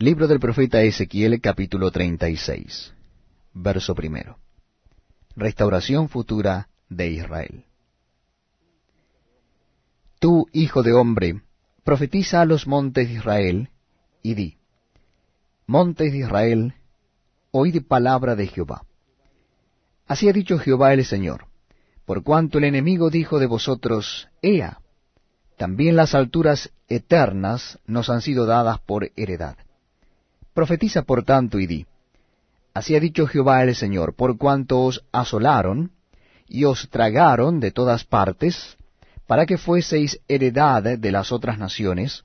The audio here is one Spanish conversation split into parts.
Libro del profeta Ezequiel capítulo 36, verso primero. Restauración futura de Israel. Tú, hijo de hombre, profetiza a los montes de Israel, y di, Montes de Israel, oíd palabra de Jehová. Así ha dicho Jehová el Señor, por cuanto el enemigo dijo de vosotros, Ea, también las alturas eternas nos han sido dadas por heredad. Profetiza por tanto y di, Así ha dicho Jehová el Señor, por cuanto os asolaron y os tragaron de todas partes, para que fueseis heredad de las otras naciones,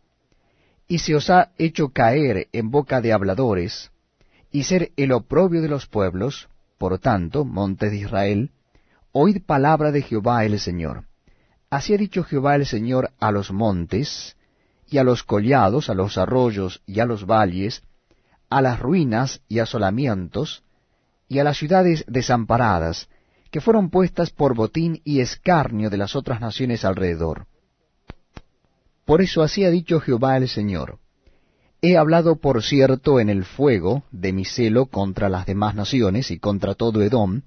y se os ha hecho caer en boca de habladores, y ser el oprobio de los pueblos, por tanto, monte de Israel, oíd palabra de Jehová el Señor. Así ha dicho Jehová el Señor a los montes, y a los collados, a los arroyos y a los valles, a las ruinas y asolamientos, y a las ciudades desamparadas, que fueron puestas por botín y escarnio de las otras naciones alrededor. Por eso así ha dicho Jehová el Señor. He hablado, por cierto, en el fuego de mi celo contra las demás naciones y contra todo Edom,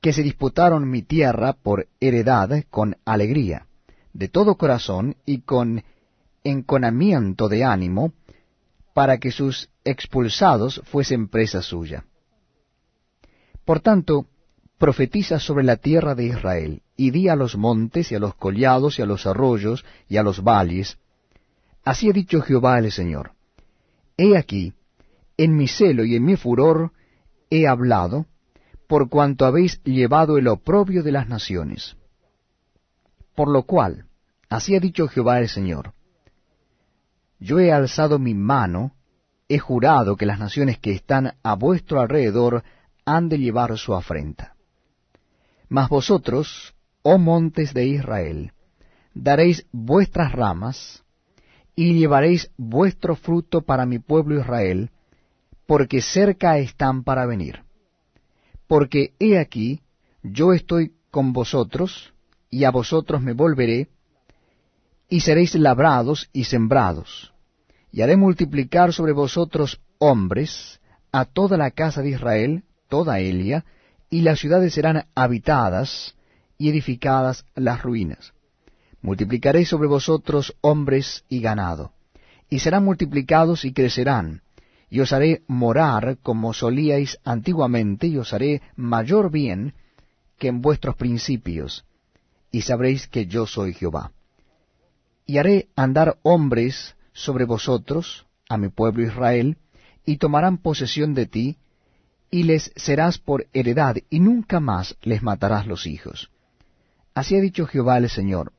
que se disputaron mi tierra por heredad con alegría, de todo corazón y con enconamiento de ánimo, para que sus expulsados fuesen presa suya. Por tanto, profetiza sobre la tierra de Israel, y di a los montes, y a los collados, y a los arroyos, y a los valles, Así ha dicho Jehová el Señor. He aquí, en mi celo y en mi furor he hablado, por cuanto habéis llevado el oprobio de las naciones. Por lo cual, así ha dicho Jehová el Señor, yo he alzado mi mano, he jurado que las naciones que están a vuestro alrededor han de llevar su afrenta. Mas vosotros, oh montes de Israel, daréis vuestras ramas, y llevaréis vuestro fruto para mi pueblo Israel, porque cerca están para venir. Porque he aquí, yo estoy con vosotros, y a vosotros me volveré, y seréis labrados y sembrados, y haré multiplicar sobre vosotros hombres, a toda la casa de Israel, toda Elia, y las ciudades serán habitadas y edificadas las ruinas. Multiplicaré sobre vosotros hombres y ganado, y serán multiplicados y crecerán, y os haré morar como solíais antiguamente, y os haré mayor bien que en vuestros principios, y sabréis que yo soy Jehová. Y haré andar hombres sobre vosotros, a mi pueblo Israel, y tomarán posesión de ti, y les serás por heredad, y nunca más les matarás los hijos. Así ha dicho Jehová el Señor,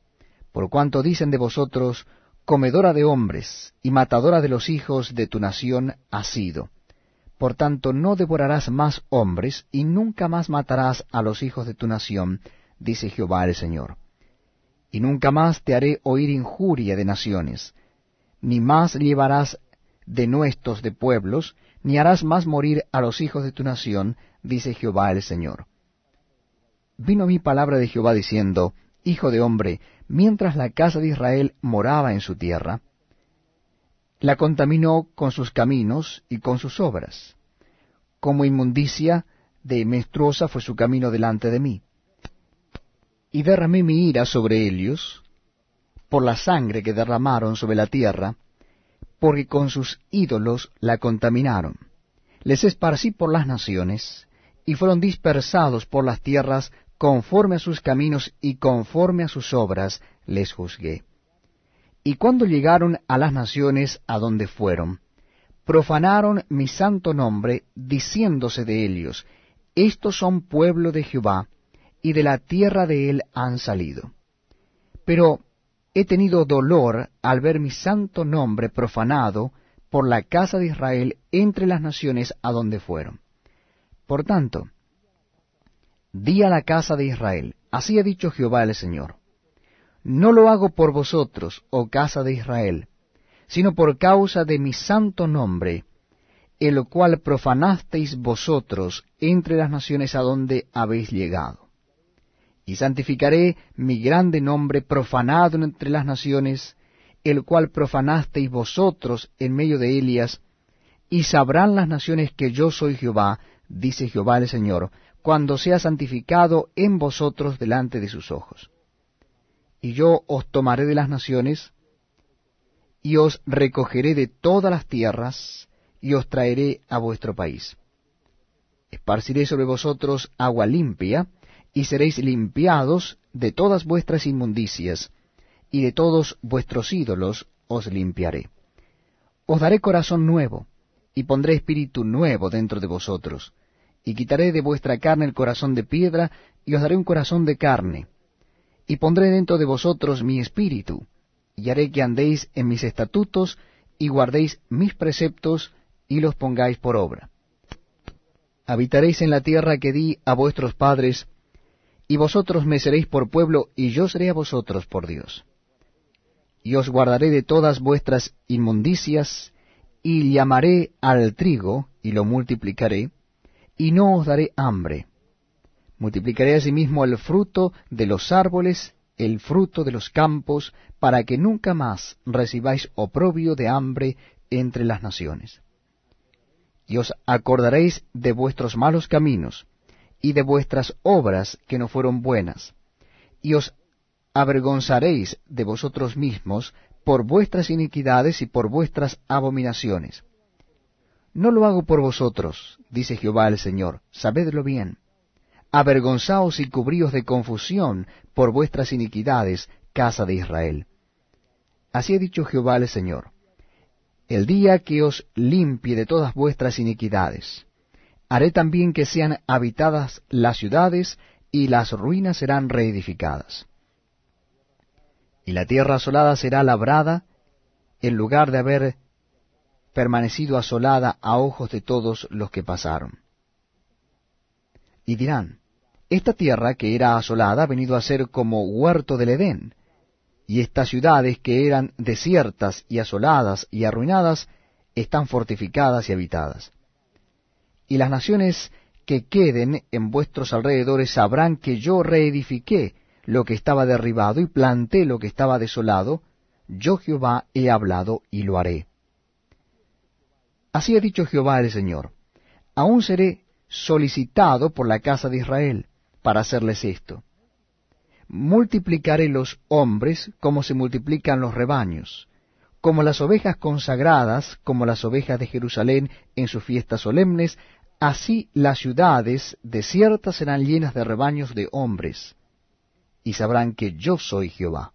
por cuanto dicen de vosotros, comedora de hombres y matadora de los hijos de tu nación has sido. Por tanto no devorarás más hombres, y nunca más matarás a los hijos de tu nación, dice Jehová el Señor. Y nunca más te haré oír injuria de naciones, ni más llevarás de nuestros de pueblos, ni harás más morir a los hijos de tu nación, dice Jehová el Señor. Vino mi palabra de Jehová diciendo, Hijo de hombre, mientras la casa de Israel moraba en su tierra, la contaminó con sus caminos y con sus obras. Como inmundicia de menstruosa fue su camino delante de mí. Y derramé mi ira sobre ellos, por la sangre que derramaron sobre la tierra, porque con sus ídolos la contaminaron. Les esparcí por las naciones, y fueron dispersados por las tierras conforme a sus caminos y conforme a sus obras les juzgué. Y cuando llegaron a las naciones a donde fueron, profanaron mi santo nombre, diciéndose de ellos, Estos son pueblo de Jehová, y de la tierra de él han salido. Pero he tenido dolor al ver mi santo nombre profanado por la casa de Israel entre las naciones a donde fueron. Por tanto, di a la casa de Israel, así ha dicho Jehová el Señor, no lo hago por vosotros, oh casa de Israel, sino por causa de mi santo nombre, el cual profanasteis vosotros entre las naciones a donde habéis llegado y santificaré mi grande nombre profanado entre las naciones, el cual profanasteis vosotros en medio de Elias, y sabrán las naciones que yo soy Jehová, dice Jehová el Señor, cuando sea santificado en vosotros delante de sus ojos. Y yo os tomaré de las naciones, y os recogeré de todas las tierras, y os traeré a vuestro país. Esparciré sobre vosotros agua limpia, y seréis limpiados de todas vuestras inmundicias, y de todos vuestros ídolos os limpiaré. Os daré corazón nuevo, y pondré espíritu nuevo dentro de vosotros, y quitaré de vuestra carne el corazón de piedra, y os daré un corazón de carne, y pondré dentro de vosotros mi espíritu, y haré que andéis en mis estatutos, y guardéis mis preceptos, y los pongáis por obra. Habitaréis en la tierra que di a vuestros padres, y vosotros me seréis por pueblo, y yo seré a vosotros por Dios. Y os guardaré de todas vuestras inmundicias, y llamaré al trigo, y lo multiplicaré, y no os daré hambre. Multiplicaré asimismo el fruto de los árboles, el fruto de los campos, para que nunca más recibáis oprobio de hambre entre las naciones. Y os acordaréis de vuestros malos caminos, y de vuestras obras que no fueron buenas, y os avergonzaréis de vosotros mismos por vuestras iniquidades y por vuestras abominaciones. No lo hago por vosotros, dice Jehová el Señor, sabedlo bien. Avergonzaos y cubríos de confusión por vuestras iniquidades, casa de Israel. Así ha dicho Jehová el Señor, el día que os limpie de todas vuestras iniquidades, Haré también que sean habitadas las ciudades, y las ruinas serán reedificadas. Y la tierra asolada será labrada, en lugar de haber permanecido asolada a ojos de todos los que pasaron. Y dirán, esta tierra que era asolada ha venido a ser como huerto del Edén, y estas ciudades que eran desiertas y asoladas y arruinadas están fortificadas y habitadas y las naciones que queden en vuestros alrededores sabrán que yo reedifiqué lo que estaba derribado y planté lo que estaba desolado, yo Jehová he hablado y lo haré. Así ha dicho Jehová el Señor, aún seré solicitado por la casa de Israel para hacerles esto. Multiplicaré los hombres como se multiplican los rebaños, como las ovejas consagradas, como las ovejas de Jerusalén en sus fiestas solemnes, Así las ciudades desiertas serán llenas de rebaños de hombres, y sabrán que yo soy Jehová.